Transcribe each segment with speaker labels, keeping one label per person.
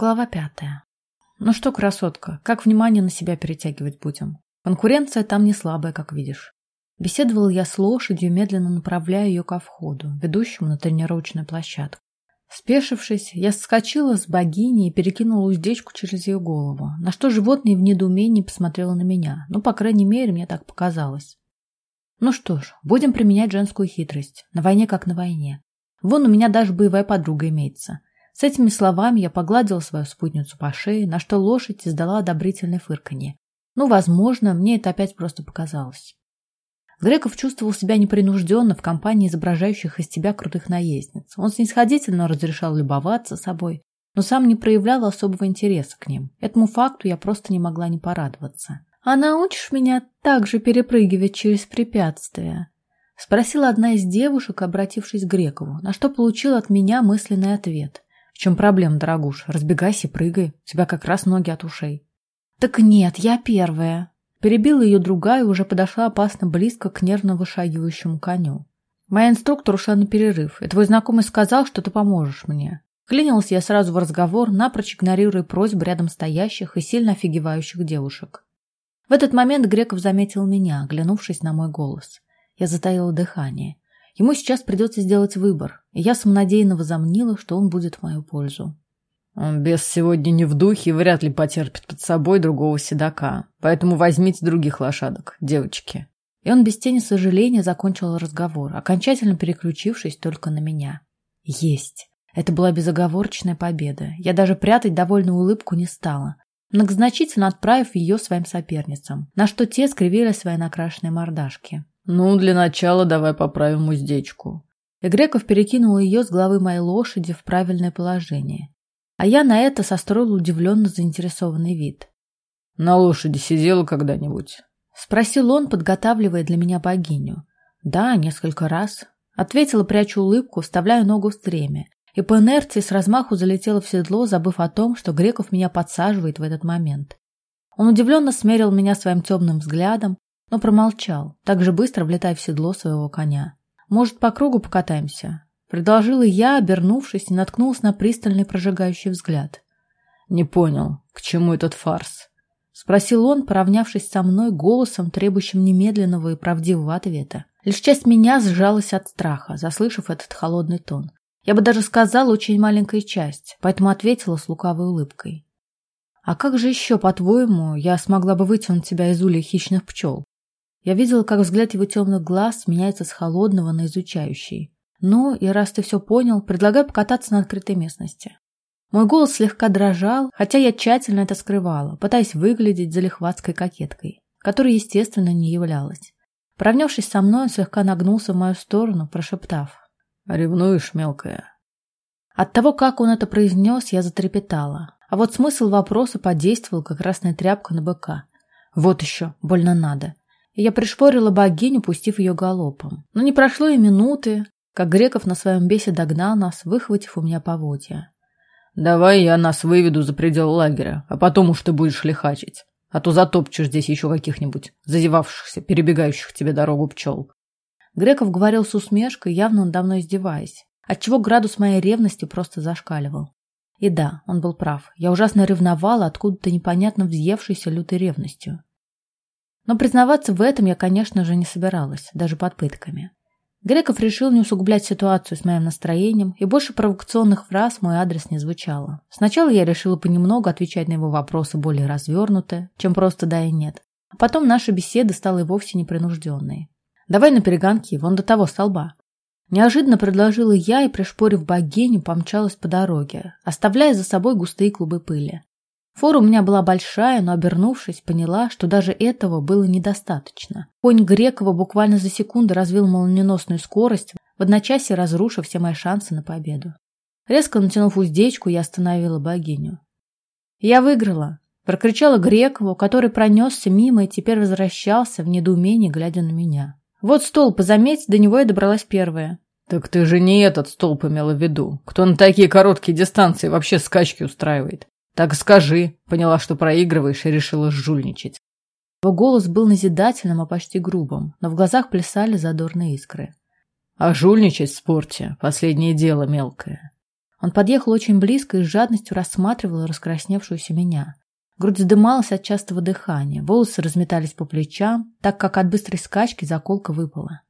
Speaker 1: Глава пятая. Ну что, красотка, как внимание на себя перетягивать будем? Конкуренция там не слабая, как видишь. Беседовал я с лошадью, медленно направляя ее ко входу, ведущему на тренировочную площадку. Спешившись, я соскочила с богини и перекинула уздечку через ее голову, на что животное в недоумении посмотрело на меня. Ну, по крайней мере, мне так показалось. Ну что ж, будем применять женскую хитрость. На войне как на войне. Вон у меня даже боевая подруга имеется. С этими словами я погладила свою спутницу по шее, на что лошадь издала одобрительное фырканье. Ну, возможно, мне это опять просто показалось. Греков чувствовал себя непринужденно в компании изображающих из себя крутых наездниц. Он снисходительно разрешал любоваться собой, но сам не проявлял особого интереса к ним. Этому факту я просто не могла не порадоваться. «А научишь меня также перепрыгивать через препятствия?» — спросила одна из девушек, обратившись к Грекову, на что получила от меня мысленный ответ. «В чем проблема, дорогуш? Разбегайся, прыгай. У тебя как раз ноги от ушей». «Так нет, я первая», Перебила ее другая и уже подошла опасно близко к нервно вышагивающему коню. Моя инструктор ушла на перерыв, и твой знакомый сказал, что ты поможешь мне. Клинилась я сразу в разговор, напрочь игнорируя просьбы рядом стоящих и сильно офигевающих девушек. В этот момент Греков заметил меня, оглянувшись на мой голос. Я затаила дыхание. Ему сейчас придется сделать выбор, и я самонадеянно возомнила, что он будет в мою пользу.
Speaker 2: Без сегодня не в духе и вряд ли потерпит под собой другого седока. Поэтому возьмите других лошадок, девочки.
Speaker 1: И он без тени сожаления закончил разговор, окончательно переключившись только на меня. Есть. Это была безоговорочная победа. Я даже прятать довольную улыбку не стала, многозначительно отправив ее своим соперницам, на что те скривили свои накрашенные мордашки.
Speaker 2: «Ну, для начала давай поправим уздечку».
Speaker 1: И Греков перекинул ее с головы моей лошади в правильное положение. А я на это состроил удивленно заинтересованный вид.
Speaker 2: «На лошади сидела когда-нибудь?»
Speaker 1: Спросил он, подготавливая для меня богиню. «Да, несколько раз». Ответила, прячу улыбку, вставляя ногу в стремя. И по инерции с размаху залетела в седло, забыв о том, что Греков меня подсаживает в этот момент. Он удивленно смерил меня своим темным взглядом, но промолчал, так же быстро влетая в седло своего коня. «Может, по кругу покатаемся?» Предложила я, обернувшись, и наткнулась на пристальный прожигающий взгляд.
Speaker 2: «Не понял, к чему этот фарс?»
Speaker 1: Спросил он, поравнявшись со мной голосом, требующим немедленного и правдивого ответа. Лишь часть меня сжалась от страха, заслышав этот холодный тон. Я бы даже сказала, очень маленькая часть, поэтому ответила с лукавой улыбкой. «А как же еще, по-твоему, я смогла бы вытянуть тебя из улья хищных пчел?» Я видела, как взгляд его темных глаз меняется с холодного на изучающий. Ну, и раз ты все понял, предлагаю покататься на открытой местности. Мой голос слегка дрожал, хотя я тщательно это скрывала, пытаясь выглядеть залихватской кокеткой, которой, естественно, не являлась. Поравнявшись со мной, он слегка нагнулся в мою сторону, прошептав.
Speaker 2: «Ревнуешь, мелкая?»
Speaker 1: От того, как он это произнес, я затрепетала. А вот смысл вопроса подействовал, как красная тряпка на быка. Вот еще, больно надо. Я пришпорила богиню, пустив ее галопом. Но не прошло и минуты, как Греков на своем бесе догнал нас, выхватив у меня поводья.
Speaker 2: «Давай я нас выведу за предел лагеря, а потом уж ты будешь лихачить, а то затопчешь здесь еще каких-нибудь зазевавшихся, перебегающих тебе дорогу пчел».
Speaker 1: Греков говорил с усмешкой, явно он давно издеваясь, отчего градус моей ревности просто зашкаливал. И да, он был прав. Я ужасно ревновала откуда-то непонятно взъевшейся лютой ревностью. Но признаваться в этом я, конечно же, не собиралась, даже под пытками. Греков решил не усугублять ситуацию с моим настроением, и больше провокационных фраз мой адрес не звучало. Сначала я решила понемногу отвечать на его вопросы более развернуто, чем просто «да» и «нет». А потом наша беседа стала и вовсе непринужденной. «Давай на перегонки, вон до того столба». Неожиданно предложила я и, пришпорив богиню, помчалась по дороге, оставляя за собой густые клубы пыли. Фора у меня была большая, но, обернувшись, поняла, что даже этого было недостаточно. Конь Грекова буквально за секунду развил молниеносную скорость, в одночасье разрушив все мои шансы на победу. Резко натянув уздечку, я остановила богиню. «Я выиграла!» – прокричала Грекову, который пронесся мимо и теперь возвращался в недоумении, глядя на меня. «Вот столб, заметь, до него я добралась первая».
Speaker 2: «Так ты же не этот столб имела в виду. Кто на такие короткие дистанции вообще скачки устраивает?» «Так скажи», поняла, что проигрываешь и решила жульничать.
Speaker 1: Его голос был назидательным, а почти грубым, но в глазах плясали задорные искры.
Speaker 2: А жульничать в спорте – последнее дело мелкое.
Speaker 1: Он подъехал очень близко и с жадностью рассматривал раскрасневшуюся меня. Грудь вздымалась от частого дыхания, волосы разметались по плечам, так как от быстрой скачки заколка выпала.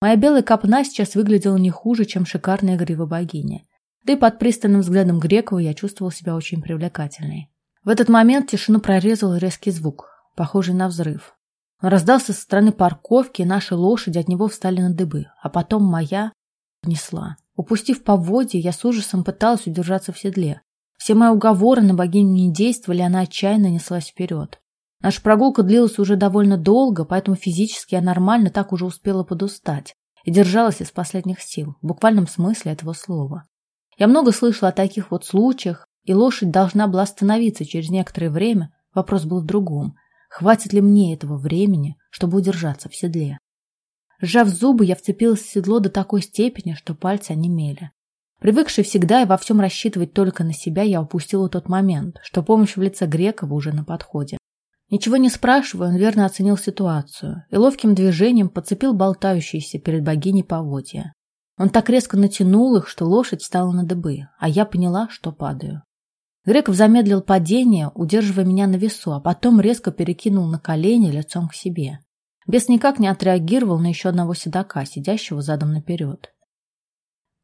Speaker 1: Моя белая копна сейчас выглядела не хуже, чем шикарная грива богини. Да и под пристальным взглядом Грекова я чувствовал себя очень привлекательной. В этот момент тишину прорезал резкий звук, похожий на взрыв. Он раздался со стороны парковки, и наши лошади от него встали на дыбы, а потом моя внесла. Упустив поводья, я с ужасом пыталась удержаться в седле. Все мои уговоры на богиню не действовали, она отчаянно неслась вперед. Наша прогулка длилась уже довольно долго, поэтому физически я нормально так уже успела подустать и держалась из последних сил, в буквальном смысле этого слова. Я много слышала о таких вот случаях, и лошадь должна была остановиться через некоторое время. Вопрос был в другом. Хватит ли мне этого времени, чтобы удержаться в седле? Сжав зубы, я вцепилась в седло до такой степени, что пальцы онемели. Привыкший всегда и во всем рассчитывать только на себя, я упустила тот момент, что помощь в лице Грекова уже на подходе. Ничего не спрашивая, он верно оценил ситуацию и ловким движением подцепил болтающиеся перед богиней поводья. Он так резко натянул их, что лошадь стала на дыбы, а я поняла, что падаю. Греков замедлил падение, удерживая меня на весу, а потом резко перекинул на колени лицом к себе. Бес никак не отреагировал на еще одного седока, сидящего задом наперед.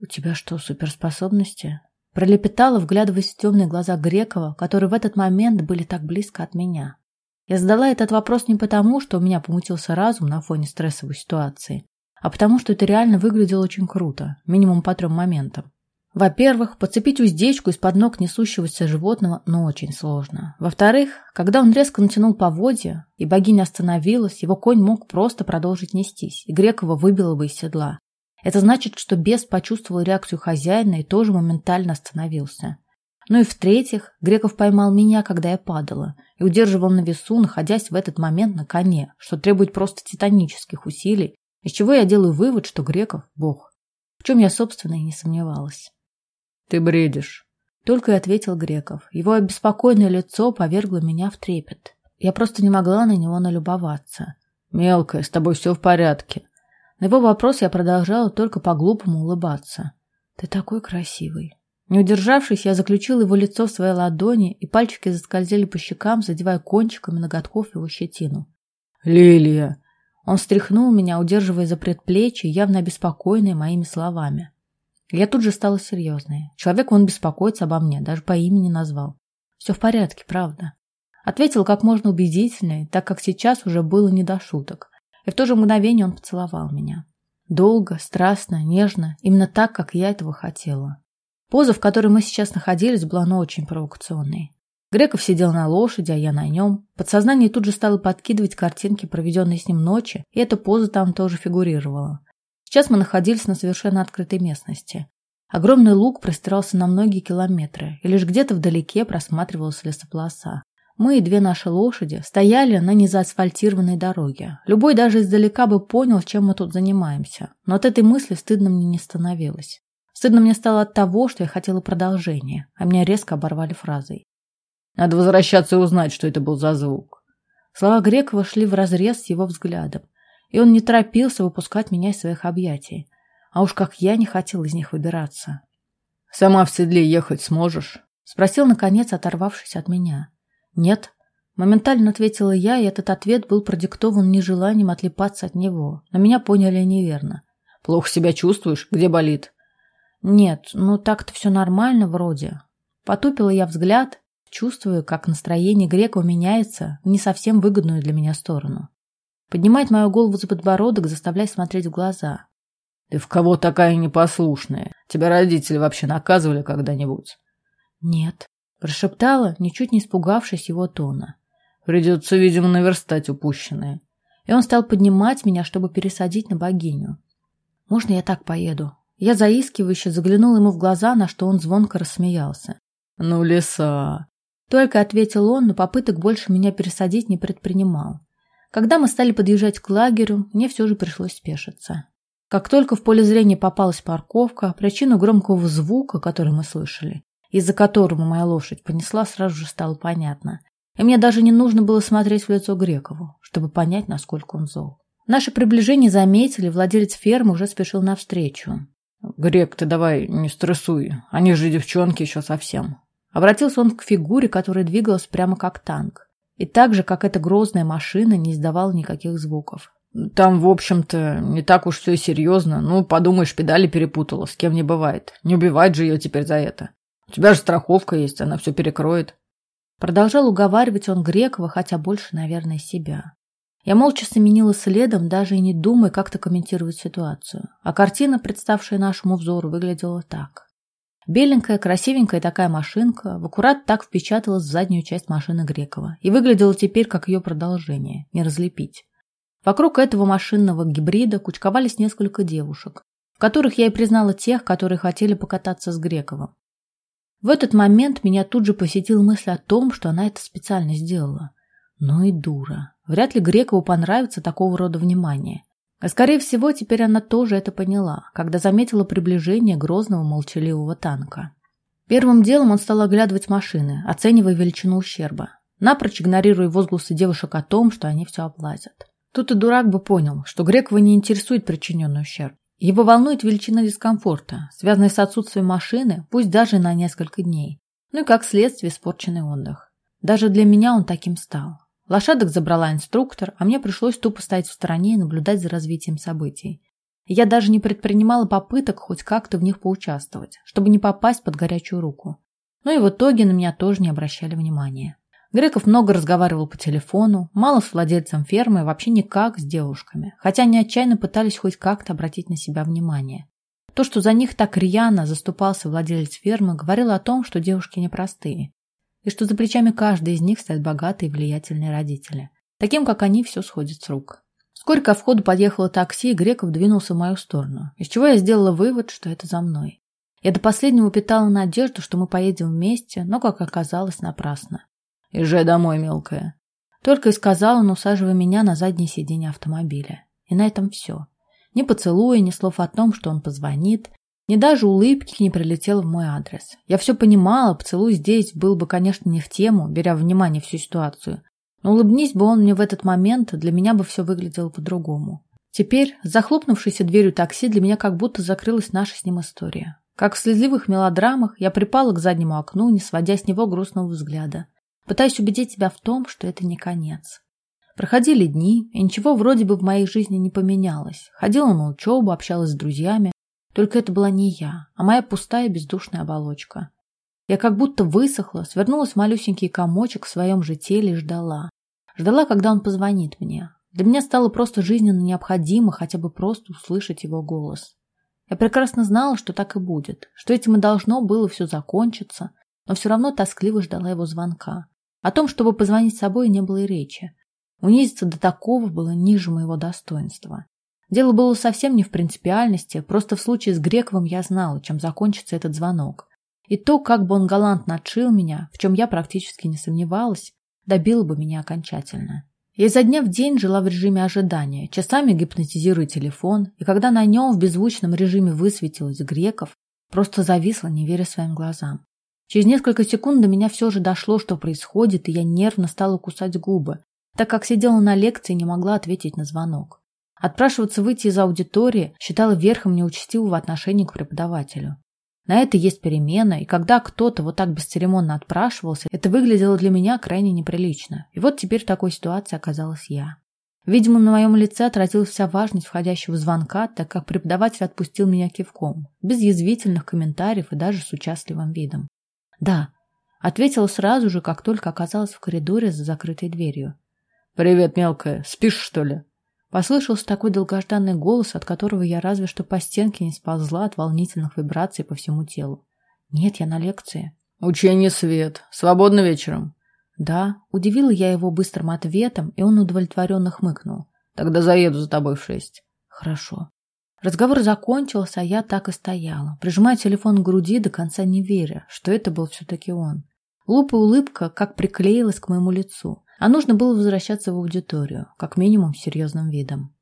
Speaker 1: «У тебя что, суперспособности?» Пролепетала, вглядываясь в темные глаза Грекова, которые в этот момент были так близко от меня. Я задала этот вопрос не потому, что у меня помутился разум на фоне стрессовой ситуации, а потому что это реально выглядело очень круто, минимум по трем моментам. Во-первых, подцепить уздечку из-под ног несущегося животного, но очень сложно. Во-вторых, когда он резко натянул поводья, и богиня остановилась, его конь мог просто продолжить нестись, и Грекова выбило бы из седла. Это значит, что бес почувствовал реакцию хозяина и тоже моментально остановился. Ну и в-третьих, Греков поймал меня, когда я падала, и удерживал на весу, находясь в этот момент на коне, что требует просто титанических усилий, из чего я делаю вывод, что Греков – бог. В чем я, собственно, и не сомневалась.
Speaker 2: «Ты бредишь», –
Speaker 1: только и ответил Греков. Его обеспокоенное лицо повергло меня в трепет. Я просто не могла на него налюбоваться.
Speaker 2: «Мелкая, с тобой все в порядке»,
Speaker 1: на его вопрос я продолжала только по-глупому улыбаться. «Ты такой красивый». Не удержавшись, я заключила его лицо в своей ладони, и пальчики заскользили по щекам, задевая кончиками ноготков его щетину.
Speaker 2: «Лилия!»
Speaker 1: Он встряхнул меня, удерживая за предплечье, явно обеспокоенный моими словами. Я тут же стала серьезной. Человек, он беспокоится обо мне, даже по имени назвал. Все в порядке, правда. Ответил как можно убедительнее, так как сейчас уже было не до шуток. И в то же мгновение он поцеловал меня. Долго, страстно, нежно, именно так, как я этого хотела. Поза, в которой мы сейчас находились, была ну очень провокационной. Греков сидел на лошади, а я на нем. Подсознание тут же стало подкидывать картинки, проведенные с ним ночи, и эта поза там тоже фигурировала. Сейчас мы находились на совершенно открытой местности. Огромный луг простирался на многие километры, и лишь где-то вдалеке просматривалась лесополоса. Мы и две наши лошади стояли на незаасфальтированной дороге. Любой даже издалека бы понял, чем мы тут занимаемся. Но от этой мысли стыдно мне не становилось. Стыдно мне стало от того, что я хотела продолжения, а меня резко оборвали фразой.
Speaker 2: «Надо возвращаться и узнать, что это был за звук».
Speaker 1: Слова Грекова шли вразрез с его взглядом, и он не торопился выпускать меня из своих объятий. А уж как я не хотел из них выбираться.
Speaker 2: «Сама в седле ехать сможешь?»
Speaker 1: — спросил, наконец, оторвавшись от меня. «Нет», — моментально ответила я, и этот ответ был продиктован нежеланием отлипаться от него. Но меня поняли неверно.
Speaker 2: «Плохо себя чувствуешь? Где болит?»
Speaker 1: «Нет, ну так-то все нормально вроде». Потупила я взгляд, чувствуя, как настроение Грекова меняется в не совсем выгодную для меня сторону. Поднимает мою голову за подбородок, заставляя смотреть в глаза.
Speaker 2: «Ты в кого такая непослушная? Тебя родители вообще наказывали когда-нибудь?»
Speaker 1: «Нет», Прошептала, ничуть не испугавшись его тона.
Speaker 2: Придется, видимо, наверстать упущенное.
Speaker 1: И он стал поднимать меня, чтобы пересадить на богиню. «Можно я так поеду?» Я заискивающе заглянул ему в глаза, на что он звонко рассмеялся.
Speaker 2: «Ну, леса!»
Speaker 1: Только ответил он, но попыток больше меня пересадить не предпринимал. Когда мы стали подъезжать к лагерю, мне все же пришлось спешиться. Как только в поле зрения попалась парковка, причину громкого звука, который мы слышали, из-за которого моя лошадь понесла, сразу же стало понятно. И мне даже не нужно было смотреть в лицо Грекову, чтобы понять, насколько он зол. Наше приближение заметили, владелец фермы уже спешил навстречу.
Speaker 2: Грек, ты давай не стрессуй. Они же девчонки еще совсем.
Speaker 1: Обратился он к фигуре, которая двигалась прямо как танк. И так же, как эта грозная машина, не издавала никаких звуков.
Speaker 2: Там, в общем-то, не так уж все серьезно. Ну, подумаешь, педали перепутала, с кем не бывает. Не убивать же ее теперь за это. У тебя же страховка есть, она все перекроет.
Speaker 1: Продолжал уговаривать он Грекова, хотя больше, наверное, себя. Я молча семенила следом, даже и не думая как-то комментировать ситуацию. А картина, представшая нашему взору, выглядела так. Беленькая, красивенькая такая машинка в аккурат так впечаталась в заднюю часть машины Грекова и выглядела теперь как ее продолжение, не разлепить. Вокруг этого машинного гибрида кучковались несколько девушек, в которых я и признала тех, которые хотели покататься с Грековым. В этот момент меня тут же посетила мысль о том, что она это специально сделала. Ну и дура. Вряд ли Грекову понравится такого рода внимание. А скорее всего, теперь она тоже это поняла, когда заметила приближение грозного молчаливого танка. Первым делом он стал оглядывать машины, оценивая величину ущерба, напрочь игнорируя возгласы девушек о том, что они все оплатят. Тут и дурак бы понял, что Грекова не интересует причиненный ущерб. Его волнует величина дискомфорта, связанная с отсутствием машины, пусть даже на несколько дней. Ну и как следствие испорченный отдых. Даже для меня он таким стал. Лошадок забрала инструктор, а мне пришлось тупо стоять в стороне и наблюдать за развитием событий. я даже не предпринимала попыток хоть как-то в них поучаствовать, чтобы не попасть под горячую руку. Но и в итоге на меня тоже не обращали внимания. Греков много разговаривал по телефону, мало с владельцем фермы, вообще никак с девушками, хотя они отчаянно пытались хоть как-то обратить на себя внимание. То, что за них так рьяно заступался владелец фермы, говорило о том, что девушки непростые, и что за плечами каждой из них стоят богатые и влиятельные родители. Таким, как они, все сходит с рук. Вскоре ко входу подъехало такси, и Греков двинулся в мою сторону, из чего я сделала вывод, что это за мной. Я до последнего питала надежду, что мы поедем вместе, но, как оказалось, напрасно.
Speaker 2: Езжай домой, мелкая.
Speaker 1: Только и сказал он, усаживая меня на заднее сиденье автомобиля. И на этом все. Ни поцелуя, ни слов о том, что он позвонит, ни даже улыбки не прилетело в мой адрес. Я все понимала, поцелуй здесь был бы, конечно, не в тему, беря внимание всю ситуацию. Но улыбнись бы он мне в этот момент, для меня бы все выглядело по-другому. Теперь, захлопнувшейся дверью такси, для меня как будто закрылась наша с ним история. Как в слезливых мелодрамах, я припала к заднему окну, не сводя с него грустного взгляда пытаясь убедить себя в том, что это не конец. Проходили дни, и ничего вроде бы в моей жизни не поменялось. Ходила на учебу, общалась с друзьями. Только это была не я, а моя пустая бездушная оболочка. Я как будто высохла, свернулась в малюсенький комочек в своем же теле и ждала. Ждала, когда он позвонит мне. Для меня стало просто жизненно необходимо хотя бы просто услышать его голос. Я прекрасно знала, что так и будет, что этим и должно было все закончиться, но все равно тоскливо ждала его звонка. О том, чтобы позвонить с собой, не было и речи. Унизиться до такого было ниже моего достоинства. Дело было совсем не в принципиальности, просто в случае с Грековым я знала, чем закончится этот звонок. И то, как бы он галантно отшил меня, в чем я практически не сомневалась, добило бы меня окончательно. Я изо дня в день жила в режиме ожидания, часами гипнотизируя телефон, и когда на нем в беззвучном режиме высветилось Греков, просто зависла, не веря своим глазам. Через несколько секунд до меня все же дошло, что происходит, и я нервно стала кусать губы, так как сидела на лекции и не могла ответить на звонок. Отпрашиваться выйти из аудитории считала верхом неучтивого отношения к преподавателю. На это есть перемена, и когда кто-то вот так бесцеремонно отпрашивался, это выглядело для меня крайне неприлично. И вот теперь в такой ситуации оказалась я. Видимо, на моем лице отразилась вся важность входящего звонка, так как преподаватель отпустил меня кивком, без язвительных комментариев и даже с участливым видом. «Да», — ответила сразу же, как только оказалась в коридоре за закрытой дверью.
Speaker 2: «Привет, мелкая. Спишь, что ли?»
Speaker 1: Послышался такой долгожданный голос, от которого я разве что по стенке не сползла от волнительных вибраций по всему телу. «Нет, я на лекции».
Speaker 2: «Учение свет. Свободно вечером?»
Speaker 1: «Да». Удивила я его быстрым ответом, и он удовлетворенно хмыкнул.
Speaker 2: «Тогда заеду за тобой в шесть».
Speaker 1: «Хорошо». Разговор закончился, а я так и стояла, прижимая телефон к груди, до конца не веря, что это был все-таки он. Лупа улыбка как приклеилась к моему лицу, а нужно было возвращаться в аудиторию, как минимум с серьезным видом.